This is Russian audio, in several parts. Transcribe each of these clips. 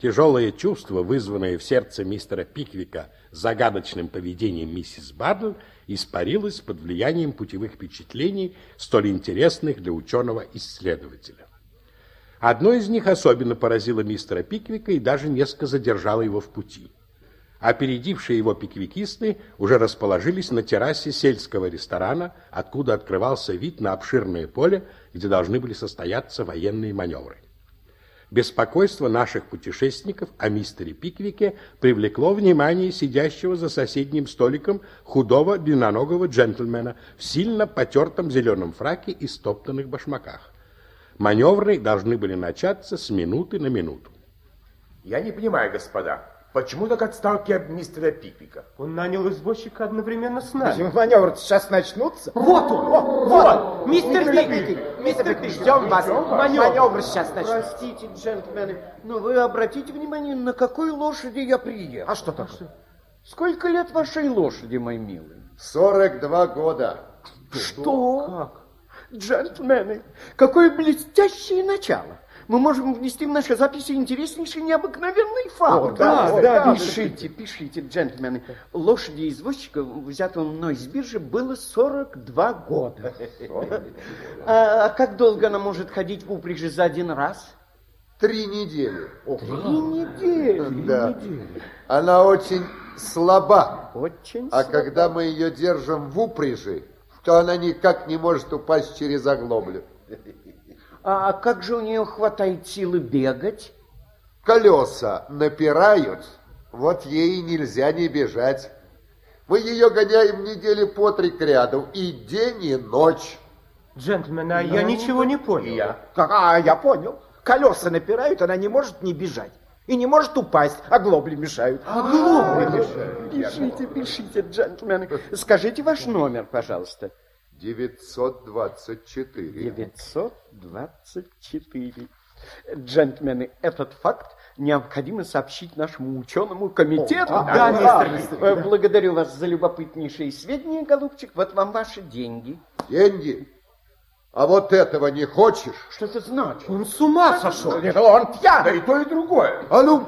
Тяжелое чувство, вызванное в сердце мистера Пиквика загадочным поведением миссис Бардл, испарилось под влиянием путевых впечатлений, столь интересных для ученого-исследователя. Одно из них особенно поразило мистера Пиквика и даже несколько задержало его в пути. Опередившие его пиквикисты уже расположились на террасе сельского ресторана, откуда открывался вид на обширное поле, где должны были состояться военные маневры. Беспокойство наших путешественников о мистере Пиквике привлекло внимание сидящего за соседним столиком худого длинноногого джентльмена в сильно потертом зеленом фраке и стоптанных башмаках. Маневры должны были начаться с минуты на минуту. Я не понимаю, господа, почему так отстал кеп мистера Пиквика? Он нанял извозчика одновременно с нами. Маневры сейчас начнутся. Вот он! Вот! вот. Мистер Пиквик! Мистер Пиквик, ждем вас. Маневр. Маневры сейчас начнутся. Простите, джентльмены, но вы обратите внимание, на какой лошади я приехал. А что такое? Сколько лет вашей лошади, мой милый? 42 года. Что? Как? Джентльмены, какое блестящее начало. Мы можем внести в наши записи интереснейший необыкновенный факт. О, да, да, да, пишите, пишите, джентльмены. Лошади извозчика, взятого мной с биржи, было 42 года. А, а как долго она может ходить в упряжи за один раз? Три недели. Три недели. Да. Она очень слаба. Очень А слабо. когда мы ее держим в упряжи, то она никак не может упасть через оглоблю. А как же у нее хватает силы бегать? Колеса напирают, вот ей нельзя не бежать. Мы ее гоняем недели по три к ряду, и день, и ночь. Джентльмены, а я ничего не понял. Я. Как? А, я понял. Колеса напирают, она не может не бежать. И не может упасть, а глобли мешают. Пишите, пишите, джентльмены. Скажите ваш номер, пожалуйста. 924. 924. Джентльмены, этот факт необходимо сообщить нашему ученому комитету. да, мистер Э, Благодарю вас за любопытнейшие сведения, голубчик. Вот вам ваши деньги. Деньги. А вот этого не хочешь? Что это значит? Он с ума сошел. Это он Да пьяный. и то, и другое. А ну,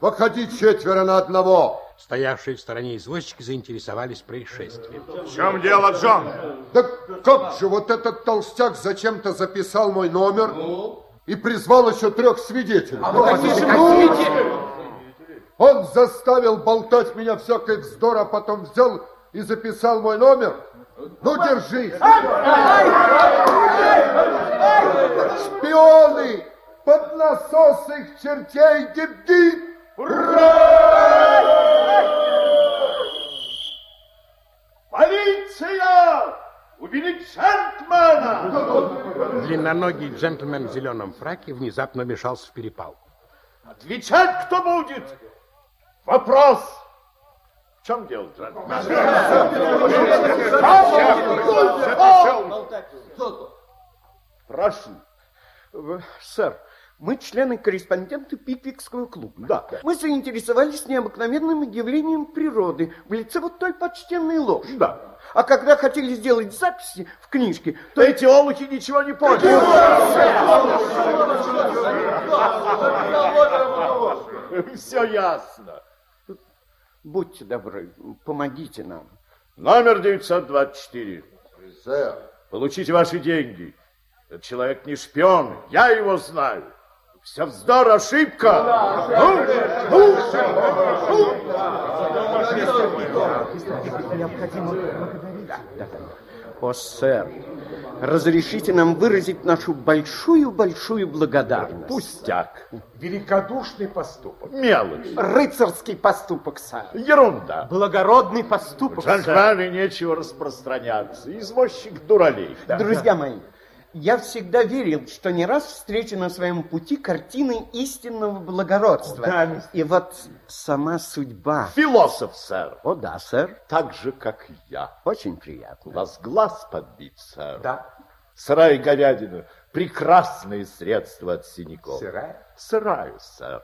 выходи четверо на одного. Стоявшие в стороне извозчики заинтересовались происшествием. В чем дело, Джон? Да как же вот этот толстяк зачем-то записал мой номер и призвал еще трех свидетелей. Он заставил болтать меня всякой вздор, а потом взял и записал мой номер. Ну, держись. Шпионы! Под насос их чертей! Гиб-гиб! Полиция! Убили джентльмена! Длинноногий джентльмен в зеленом фраке внезапно вмешался в перепалку. Отвечать кто будет? Вопрос! В чем дело, джентльмен? Прошу. В- Сэр, мы члены-корреспонденты Пиквикского клуба. Да. Мы заинтересовались необыкновенным явлением природы в лице вот той почтенной ложи. Да. А когда хотели сделать записи в книжке, то Эти олухи ничего не поняли. Все ясно. будьте добры, помогите нам. Номер 924. Сэр, Получите ваши деньги. Этот человек не шпион, я его знаю. Все вздор, ошибка. Ну, ну, О, сэр, разрешите нам выразить нашу большую-большую благодарность. Пустяк. Великодушный поступок. Мелочь. Рыцарский поступок, сэр. Ерунда. Благородный поступок, сэр. Джентльмены нечего распространяться. Извозчик дуралей. Друзья мои, я всегда верил, что не раз встречу на своем пути картины истинного благородства. Да, мистер. И вот сама судьба. Философ, сэр. О, да, сэр, Так же, как и я. очень У приятно. вас глаз подбит, сэр. Да. Сырая говядина. Прекрасные средства от синяков. Сырая? Сыраю, сэр.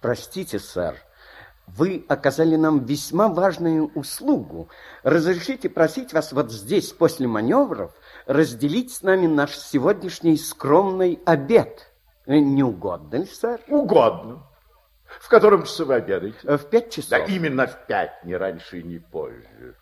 Простите, сэр, вы оказали нам весьма важную услугу. Разрешите просить вас вот здесь, после маневров, разделить с нами наш сегодняшний скромный обед. Э, Не угодно ли, сэр? Угодно. В котором часу вы обедаете? Э, В пять Да часов. именно в пять, не раньше и не позже.